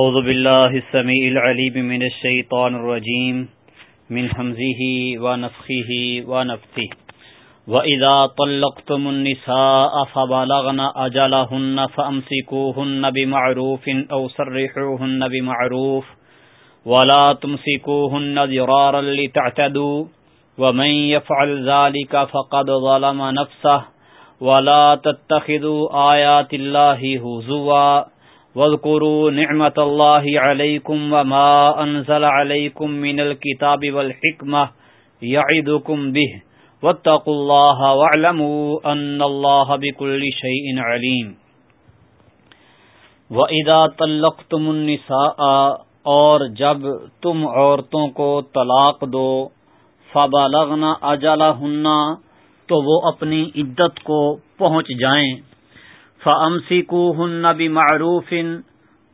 اعوذ باللہ السمیع العلیم من الشیطان الرجیم من حمزه ونفخه ونفثه وَإِذَا طَلَّقْتُمُ النِّسَاءَ فَبَلَغْنَ أَجَلَهُنَّ فَأَمْسِكُوهُنَّ بِمَعْرُوفٍ أَوْ سَرِّحُوهُنَّ بِمَعْرُوفٍ وَلَا تُمْسِكُوهُنَّ ضِرَارًا لِتَعْتَدُوا وَمَن يَفْعَلْ ذَلِكَ فَقَدْ ظَلَمَ نَفْسَهُ وَلَا تَتَّخِذُوا آيَاتِ اللَّهِ هُزُوًا واذكروا نعمة الله عليكم وما أنزل عليكم من الكتاب والحكمة يعدكم به واتقوا الله واعلموا أن الله بكل شيء عليم وَإِذَا طَلَّقْتُمُ النِّسَاءَ اور جب تم عورتوں کو طلاق دو فَبَلَغْنَ أَجَلَهُنَّ تو وہ اپنی عدت کو پہنچ جائیں فمسی کو ہن بھی معروف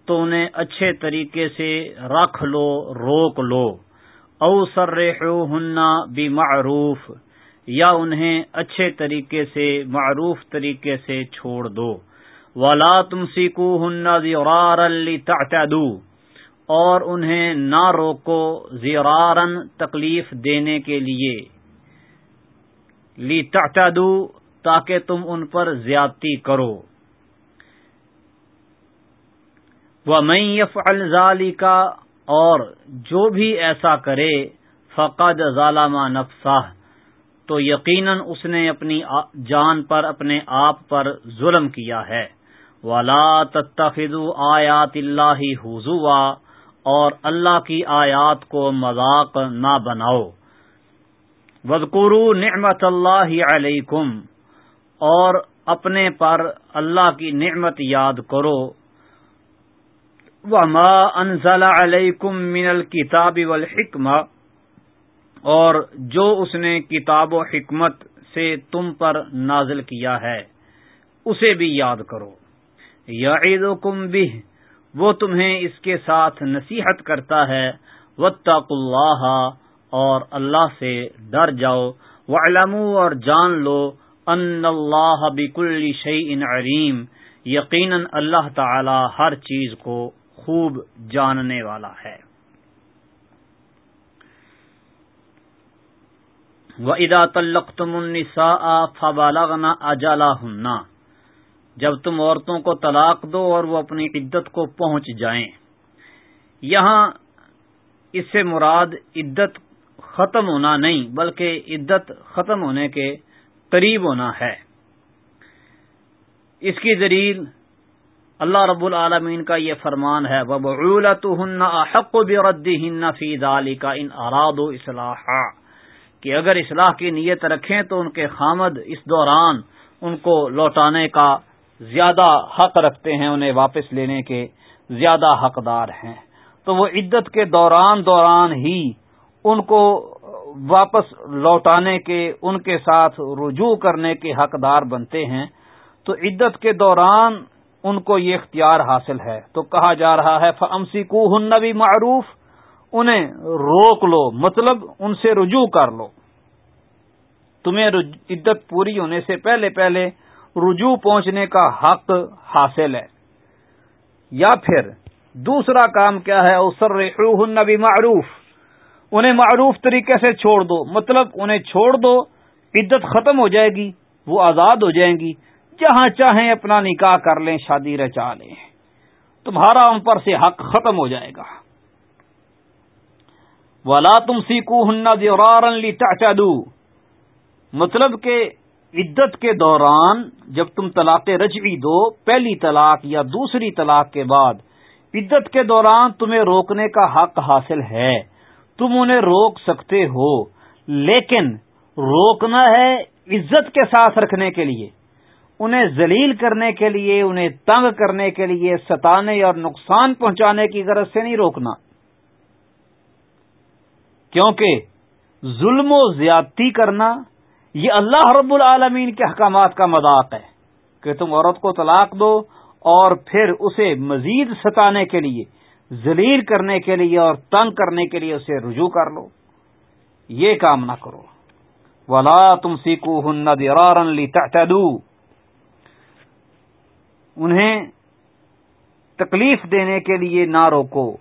تو انہیں اچھے طریقے سے رکھ لو، روک لو۔ او سر ہننا بھی معروف یا انہیں اچھے طریقے سے، معروف طریقے سے چھوڑ دو۔ ولا تم سیکو ہن زیورار اور انہیں نہ روکو زیورارن تکلیف دینے کے لیے۔ لی تاکہ تم ان پر زیادتی کرو۔ وہ میں یف الزالی کا اور جو بھی ایسا کرے، فقد ظالمہ نفسہ تو یقیناً اس نے اپنی جان پر، اپنے آپ پر ظلم کیا ہے۔ ولا تتخذ آیات اللہ حضوا اور اللہ کی آیات کو مذاق نہ بناؤ۔ وزقرو نعمت اللہ علیکم اور اپنے پر اللہ کی نعمت یاد کرو۔ وما انزل علیکم من الکتاب والحکمہ اور جو اس نے کتاب و حکمت سے تم پر نازل کیا ہے، اسے بھی یاد کرو۔ یا عید بھی وہ تمہیں اس کے ساتھ نصیحت کرتا ہے۔ وطاق اللہ اور اللہ سے ڈر جاؤ۔ وہ اور جان لو ان اللہ بک الشعی ان علیم یقیناً اللہ تعالی ہر چیز کو خوب جاننے والا ہے۔ وہ ادا تلق تم انسا فبالغنا اجالا ہننا جب تم عورتوں کو طلاق دو اور وہ اپنی عدت کو پہنچ جائیں۔ یہاں اس سے مراد عدت ختم ہونا نہیں، بلکہ عدت ختم ہونے کے قریب ہونا ہے۔ اس کی دلیل اللہ رب العالمین کا یہ فرمان ہے احق فی دالی ان اراد و اصلاح کہ اگر اصلاح کی نیت رکھیں تو ان کے خامد اس دوران ان کو لوٹانے کا زیادہ حق رکھتے ہیں، انہیں واپس لینے کے زیادہ حقدار ہیں۔ تو وہ عدت کے دوران دوران ہی ان کو واپس لوٹانے کے، ان کے ساتھ رجوع کرنے کے حقدار بنتے ہیں۔ تو عدت کے دوران ان کو یہ اختیار حاصل ہے۔ تو کہا جا رہا ہے فمسی کو بھی معروف انہیں روک لو مطلب ان سے رجوع کر لو۔ تمہیں عدت پوری ہونے سے پہلے پہلے رجوع پہنچنے کا حق حاصل ہے۔ یا پھر دوسرا کام کیا ہے اسر بھی معروف انہیں معروف طریقے سے چھوڑ دو مطلب انہیں چھوڑ دو، عدت ختم ہو جائے گی، وہ آزاد ہو جائیں گی۔ جہاں چاہیں اپنا نکاح کر لیں، شادی رچا لیں۔ تمہارا ان پر سے حق ختم ہو جائے گا۔ ولا تم سیکو ہن لی مطلب کہ عدت کے دوران جب تم طلاق رجوی دو، پہلی طلاق یا دوسری طلاق کے بعد، عدت کے دوران تمہیں روکنے کا حق حاصل ہے۔ تم انہیں روک سکتے ہو، لیکن روکنا ہے عزت کے ساتھ رکھنے کے لیے۔ انہیں ذلیل کرنے کے لیے، انہیں تنگ کرنے کے لیے، ستانے اور نقصان پہنچانے کی غرض سے نہیں روکنا۔ کیونکہ ظلم و زیادتی کرنا یہ اللہ رب العالمین کے احکامات کا مذاق ہے کہ تم عورت کو طلاق دو اور پھر اسے مزید ستانے کے لیے، ذلیل کرنے کے لیے اور تنگ کرنے کے لیے اسے رجوع کر لو۔ یہ کام نہ کرو۔ ولا تم سیکو ہن لی انہیں تکلیف دینے کے لیے نہ روکو،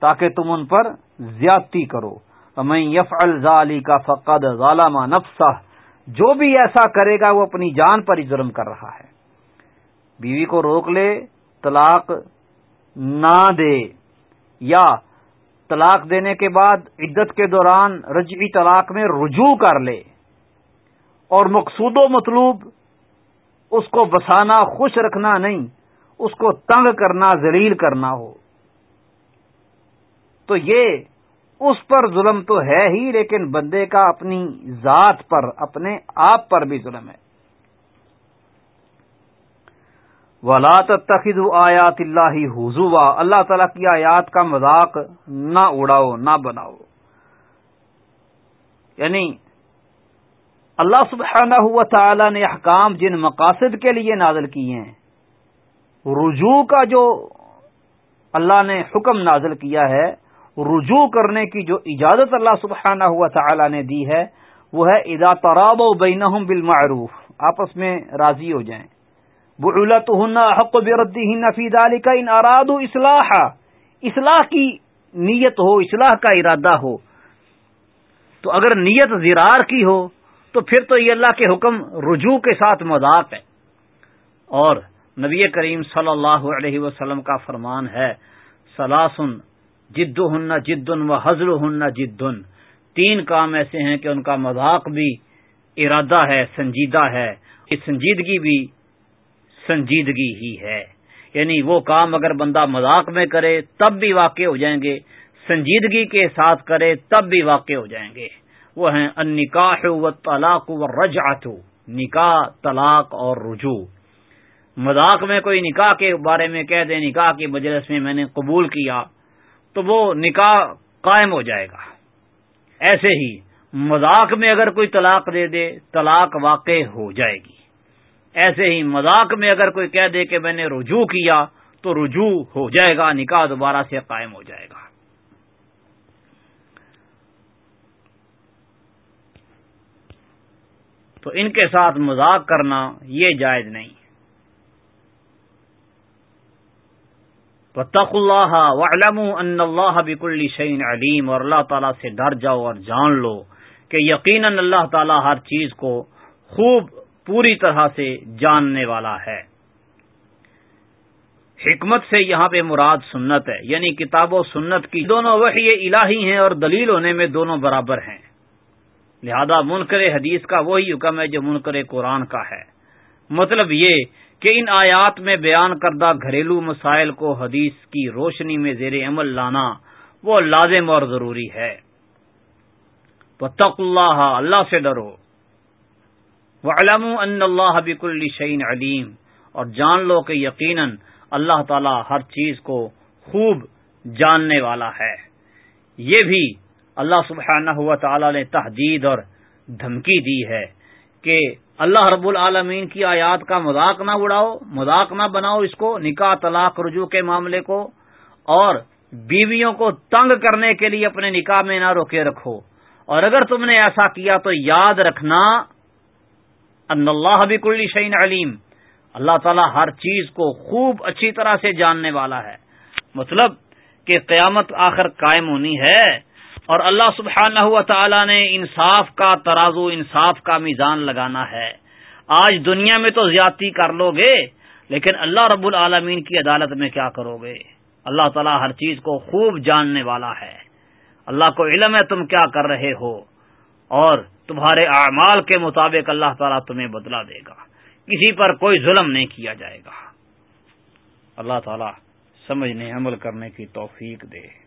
تاکہ تم ان پر زیادتی کرو۔ میں یف الزالی کا فقد ظالمہ نفسہ جو بھی ایسا کرے گا وہ اپنی جان پر ہی ظلم کر رہا ہے۔ بیوی کو روک لے، طلاق نہ دے، یا طلاق دینے کے بعد عدت کے دوران رجعی طلاق میں رجوع کر لے۔ اور مقصود و مطلوب اس کو بسانا، خوش رکھنا نہیں، اس کو تنگ کرنا، ذلیل کرنا ہو۔ تو یہ اس پر ظلم تو ہے ہی، لیکن بندے کا اپنی ذات پر، اپنے آپ پر بھی ظلم ہے۔ ولاد تخذ آیات اللہ حضو اللہ تعالی کی آیات کا مذاق نہ اڑاؤ، نہ بناؤ۔ یعنی اللہ سبحانہ ہوا تعالی نے احکام جن مقاصد کے لیے نازل کیے ہیں، رجوع کا جو اللہ نے حکم نازل کیا ہے، رجوع کرنے کی جو اجازت اللہ سبحانہ ہوا تعالی نے دی ہے، وہ ہے ادا تراب و بین بالمعروف، آپس میں راضی ہو جائیں۔ بلت حق بردی نفید علی کا ان اراد اصلاح اصلاح کی نیت ہو، اصلاح کا ارادہ ہو۔ تو اگر نیت زرار کی ہو تو پھر تو یہ اللہ کے حکم رجوع کے ساتھ مذاق ہے۔ اور نبی کریم صلی اللہ علیہ وسلم کا فرمان ہے، سلاسن جد ہن جدن و حضر ہن جدن۔ تین کام ایسے ہیں کہ ان کا مذاق بھی ارادہ ہے، سنجیدہ ہے۔ اس سنجیدگی بھی سنجیدگی ہی ہے۔ یعنی وہ کام اگر بندہ مذاق میں کرے، تب بھی واقع ہو جائیں گے۔ سنجیدگی کے ساتھ کرے، تب بھی واقع ہو جائیں گے۔ وہ ہیں ان نکاح و طلاق و رج نکاح، طلاق اور رجوع۔ مذاق میں کوئی نکاح کے بارے میں کہہ دے، نکاح کی مجلس میں میں نے قبول کیا، تو وہ نکاح قائم ہو جائے گا۔ ایسے ہی مذاق میں اگر کوئی طلاق دے دے، طلاق واقع ہو جائے گی۔ ایسے ہی مذاق میں اگر کوئی کہہ دے کہ میں نے رجوع کیا، تو رجوع ہو جائے گا، نکاح دوبارہ سے قائم ہو جائے گا۔ تو ان کے ساتھ مذاق کرنا یہ جائز نہیں۔ تق اللہ علم ان اللہ بک الشعین علیم، اور اللہ تعالیٰ سے ڈر جاؤ اور جان لو کہ یقیناً اللہ تعالیٰ ہر چیز کو خوب پوری طرح سے جاننے والا ہے۔ حکمت سے یہاں پہ مراد سنت ہے یعنی کتاب و سنت کی دونوں وحی الہی ہیں اور دلیل ہونے میں دونوں برابر ہیں۔ لہذا منکر حدیث کا وہی حکم ہے جو منکر قرآن کا ہے۔ مطلب یہ کہ ان آیات میں بیان کردہ گھریلو مسائل کو حدیث کی روشنی میں زیر عمل لانا وہ لازم اور ضروری ہے۔ تق اللہ اللہ سے ڈرو۔ وہ علم ان اللہ بک الشعین علیم۔ اور جان لو کہ یقیناً اللہ تعالی ہر چیز کو خوب جاننے والا ہے۔ یہ بھی اللہ سبحانہ ہوا تعالی نے تحدید اور دھمکی دی ہے کہ اللہ رب العالمین کی آیات کا مذاق نہ اڑاؤ، مذاق نہ بناؤ اس کو، نکاح، طلاق، رجوع کے معاملے کو، اور بیویوں کو تنگ کرنے کے لیے اپنے نکاح میں نہ روکے رکھو۔ اور اگر تم نے ایسا کیا تو یاد رکھنا ان اللہ بک شعین علیم۔ اللہ تعالیٰ ہر چیز کو خوب اچھی طرح سے جاننے والا ہے۔ مطلب کہ قیامت آخر قائم ہونی ہے۔ اور اللہ سبحانہ ہوا تعالی نے انصاف کا ترازو، انصاف کا میزان لگانا ہے۔ آج دنیا میں تو زیادتی کر لو گے، لیکن اللہ رب العالمین کی عدالت میں کیا کرو گے؟ اللہ تعالیٰ ہر چیز کو خوب جاننے والا ہے۔ اللہ کو علم ہے تم کیا کر رہے ہو، اور تمہارے اعمال کے مطابق اللہ تعالیٰ تمہیں بدلا دے گا۔ کسی پر کوئی ظلم نہیں کیا جائے گا۔ اللہ تعالیٰ سمجھنے، عمل کرنے کی توفیق دے۔